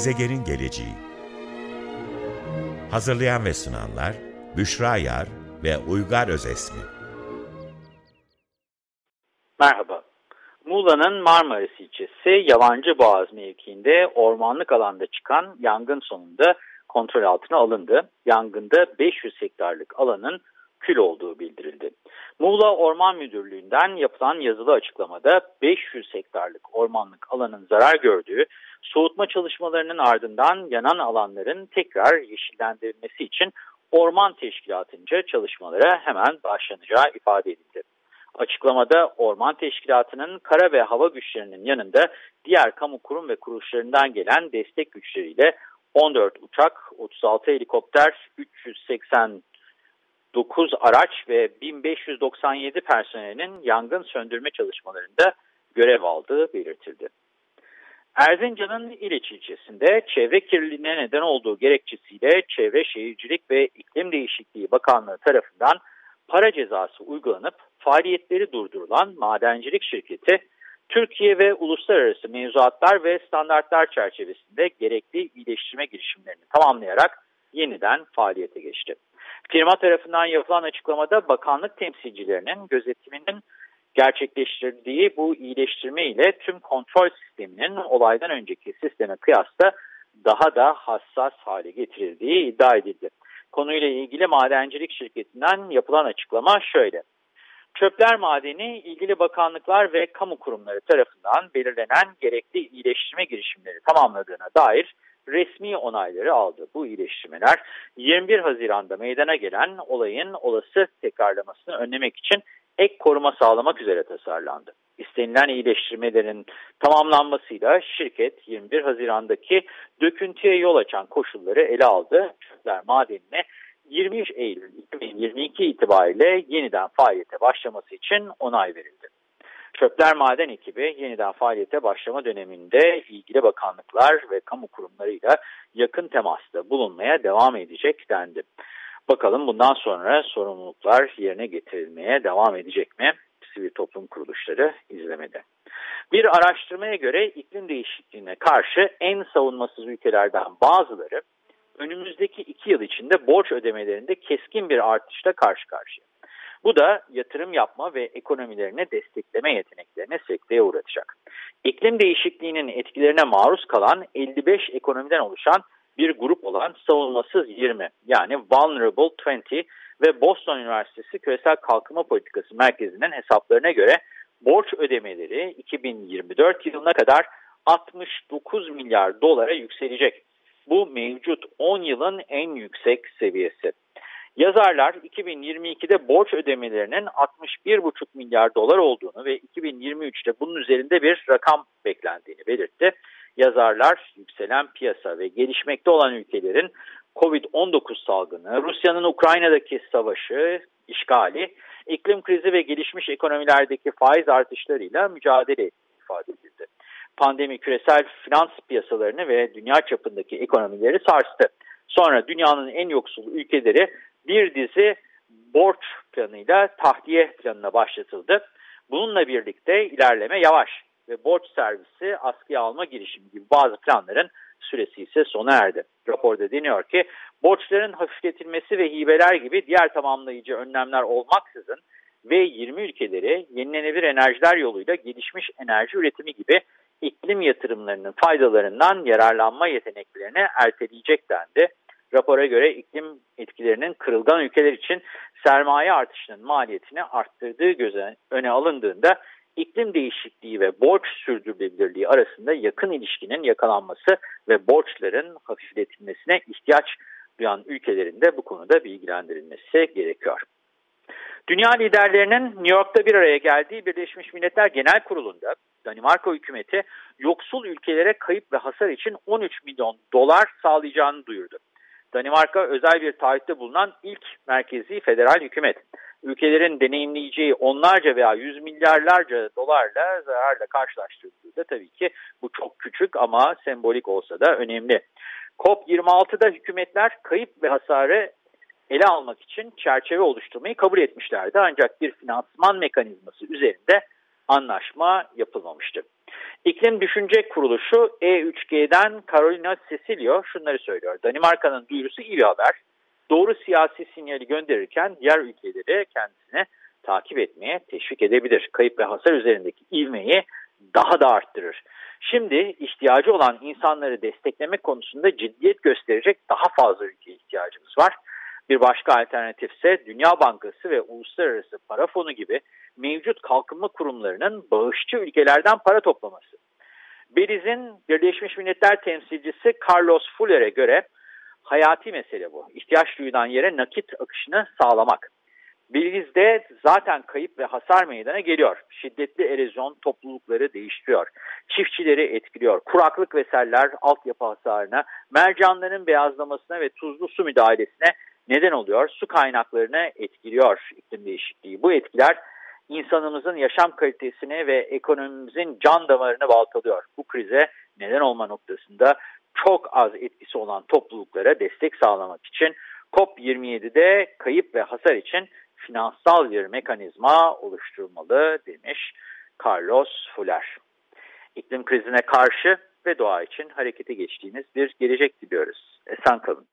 Gezegenin Geleceği Hazırlayan ve sunanlar Büşra Yar ve Uygar Özesmi Merhaba. Muğla'nın Marmaris ilçesi Yavancı Boğaz mevkiinde ormanlık alanda çıkan yangın sonunda kontrol altına alındı. Yangında 500 hektarlık alanın kül olduğu bildirildi. Muğla Orman Müdürlüğü'nden yapılan yazılı açıklamada 500 hektarlık ormanlık alanın zarar gördüğü, soğutma çalışmalarının ardından yanan alanların tekrar yeşillendirilmesi için Orman Teşkilatı'nca çalışmalara hemen başlanacağı ifade edildi. Açıklamada Orman Teşkilatı'nın kara ve hava güçlerinin yanında diğer kamu kurum ve kuruluşlarından gelen destek güçleriyle 14 uçak, 36 helikopter, 380 9 araç ve 1597 personelinin yangın söndürme çalışmalarında görev aldığı belirtildi. Erzincan'ın İliç ilçesinde çevre kirliliğine neden olduğu gerekçesiyle Çevre Şehircilik ve İklim Değişikliği Bakanlığı tarafından para cezası uygulanıp faaliyetleri durdurulan madencilik şirketi Türkiye ve uluslararası mevzuatlar ve standartlar çerçevesinde gerekli iyileştirme girişimlerini tamamlayarak yeniden faaliyete geçti. Firma tarafından yapılan açıklamada bakanlık temsilcilerinin gözetiminin gerçekleştirdiği bu iyileştirme ile tüm kontrol sisteminin olaydan önceki sisteme kıyasla daha da hassas hale getirildiği iddia edildi. Konuyla ilgili madencilik şirketinden yapılan açıklama şöyle. Çöpler madeni ilgili bakanlıklar ve kamu kurumları tarafından belirlenen gerekli iyileştirme girişimleri tamamladığına dair resmi onayları aldı. Bu iyileştirmeler 21 Haziran'da meydana gelen olayın olası tekrarlamasını önlemek için ek koruma sağlamak üzere tasarlandı. İstenilen iyileştirmelerin tamamlanmasıyla şirket 21 Haziran'daki döküntüye yol açan koşulları ele aldı. Çöpler madenine 23 Eylül 2022 itibariyle yeniden faaliyete başlaması için onay verildi. Çöpler Maden ekibi yeniden faaliyete başlama döneminde ilgili bakanlıklar ve kamu kurumlarıyla yakın temasta bulunmaya devam edecek dendi. Bakalım bundan sonra sorumluluklar yerine getirilmeye devam edecek mi? Sivil toplum kuruluşları izlemede. Bir araştırmaya göre iklim değişikliğine karşı en savunmasız ülkelerden bazıları önümüzdeki iki yıl içinde borç ödemelerinde keskin bir artışla karşı karşıya. Bu da yatırım yapma ve ekonomilerine destekleme yeteneklerine sekteye uğratacak. İklim değişikliğinin etkilerine maruz kalan 55 ekonomiden oluşan bir grup olan Savunmasız 20 yani Vulnerable 20 ve Boston Üniversitesi Küresel Kalkınma Politikası Merkezi'nin hesaplarına göre borç ödemeleri 2024 yılına kadar 69 milyar dolara yükselecek. Bu mevcut 10 yılın en yüksek seviyesi. Yazarlar 2022'de borç ödemelerinin 61,5 milyar dolar olduğunu ve 2023'te bunun üzerinde bir rakam beklendiğini belirtti. Yazarlar yükselen piyasa ve gelişmekte olan ülkelerin Covid-19 salgını, Rusya'nın Ukrayna'daki savaşı, işgali, iklim krizi ve gelişmiş ekonomilerdeki faiz artışlarıyla mücadele ifade edildi. Pandemi küresel finans piyasalarını ve dünya çapındaki ekonomileri sarstı. Sonra dünyanın en yoksul ülkeleri bir dizi borç planıyla tahliye planına başlatıldı. Bununla birlikte ilerleme yavaş ve borç servisi askıya alma girişimi gibi bazı planların süresi ise sona erdi. Raporda deniyor ki borçların hafifletilmesi ve hibeler gibi diğer tamamlayıcı önlemler olmaksızın ve 20 ülkeleri yenilenebilir enerjiler yoluyla gelişmiş enerji üretimi gibi iklim yatırımlarının faydalarından yararlanma yeteneklerini erteleyecek dendi. Rapora göre iklim etkilerinin kırılgan ülkeler için sermaye artışının maliyetini arttırdığı göze öne alındığında iklim değişikliği ve borç sürdürülebilirliği arasında yakın ilişkinin yakalanması ve borçların hafifletilmesine ihtiyaç duyan ülkelerin de bu konuda bilgilendirilmesi gerekiyor. Dünya liderlerinin New York'ta bir araya geldiği Birleşmiş Milletler Genel Kurulu'nda Danimarka hükümeti yoksul ülkelere kayıp ve hasar için 13 milyon dolar sağlayacağını duyurdu. Danimarka özel bir taahhütte bulunan ilk merkezi federal hükümet. Ülkelerin deneyimleyeceği onlarca veya yüz milyarlarca dolarla zararla karşılaştırıldığında tabii ki bu çok küçük ama sembolik olsa da önemli. COP26'da hükümetler kayıp ve hasarı ele almak için çerçeve oluşturmayı kabul etmişlerdi. Ancak bir finansman mekanizması üzerinde anlaşma yapılmamıştı. İklim Düşünce Kuruluşu E3G'den Carolina Cecilio şunları söylüyor. Danimarka'nın duyurusu iyi bir haber. Doğru siyasi sinyali gönderirken diğer ülkeleri kendisine takip etmeye teşvik edebilir. Kayıp ve hasar üzerindeki ivmeyi daha da arttırır. Şimdi ihtiyacı olan insanları desteklemek konusunda ciddiyet gösterecek daha fazla ülke ihtiyacımız var. Bir başka alternatif ise Dünya Bankası ve Uluslararası Para Fonu gibi mevcut kalkınma kurumlarının bağışçı ülkelerden para toplaması. Beliz'in Birleşmiş Milletler temsilcisi Carlos Fuller'e göre hayati mesele bu. İhtiyaç duyulan yere nakit akışını sağlamak. Bilgiz'de zaten kayıp ve hasar meydana geliyor. Şiddetli erozyon toplulukları değiştiriyor. Çiftçileri etkiliyor. Kuraklık ve seller altyapı hasarına, mercanların beyazlamasına ve tuzlu su müdahalesine neden oluyor. Su kaynaklarını etkiliyor iklim değişikliği. Bu etkiler insanımızın yaşam kalitesini ve ekonomimizin can damarını baltalıyor. Bu krize neden olma noktasında çok az etkisi olan topluluklara destek sağlamak için COP27'de kayıp ve hasar için finansal bir mekanizma oluşturmalı demiş Carlos Fuller. İklim krizine karşı ve doğa için harekete geçtiğimiz bir gelecek diliyoruz. Esen kalın.